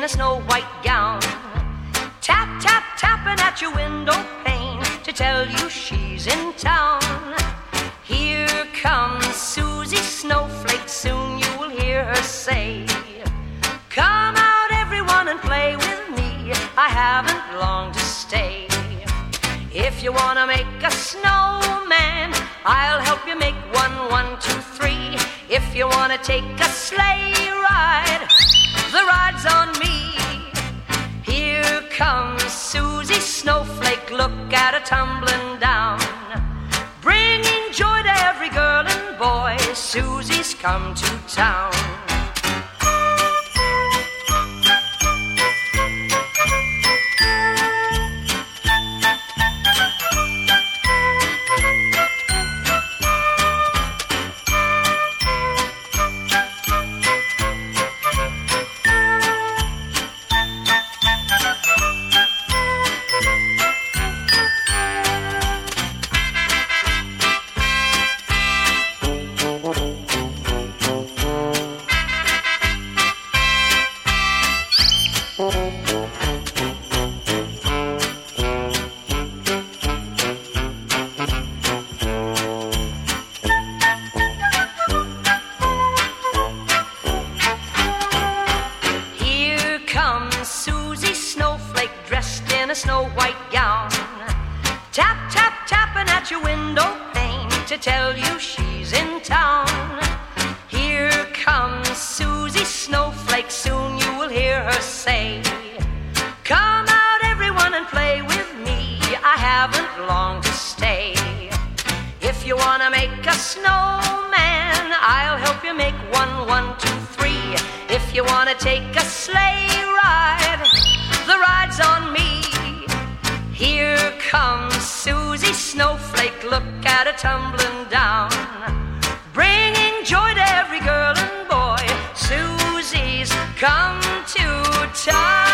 in a snow white gown. Tap, tap, tapping at your window pane to tell you she's in town. Here comes Susie Snowflake, soon you will hear her say, Come out, everyone, and play with me. I haven't long to stay. If you wanna make a snowman, I'll help you make one, one, two, three. If you wanna take a sleigh ride, comes Susie Snowflake, look at her tumbling down. Bringing joy to every girl and boy, Susie's come to town. Tell you she's in town. Hear her say, Come out, everyone, and play with me. I haven't long to stay. If you wanna make a snowman, I'll help you make one, one, two, three. If you wanna take a sleigh ride, the ride's on me. Here comes Susie Snowflake, look at her tumbling down. Come to town.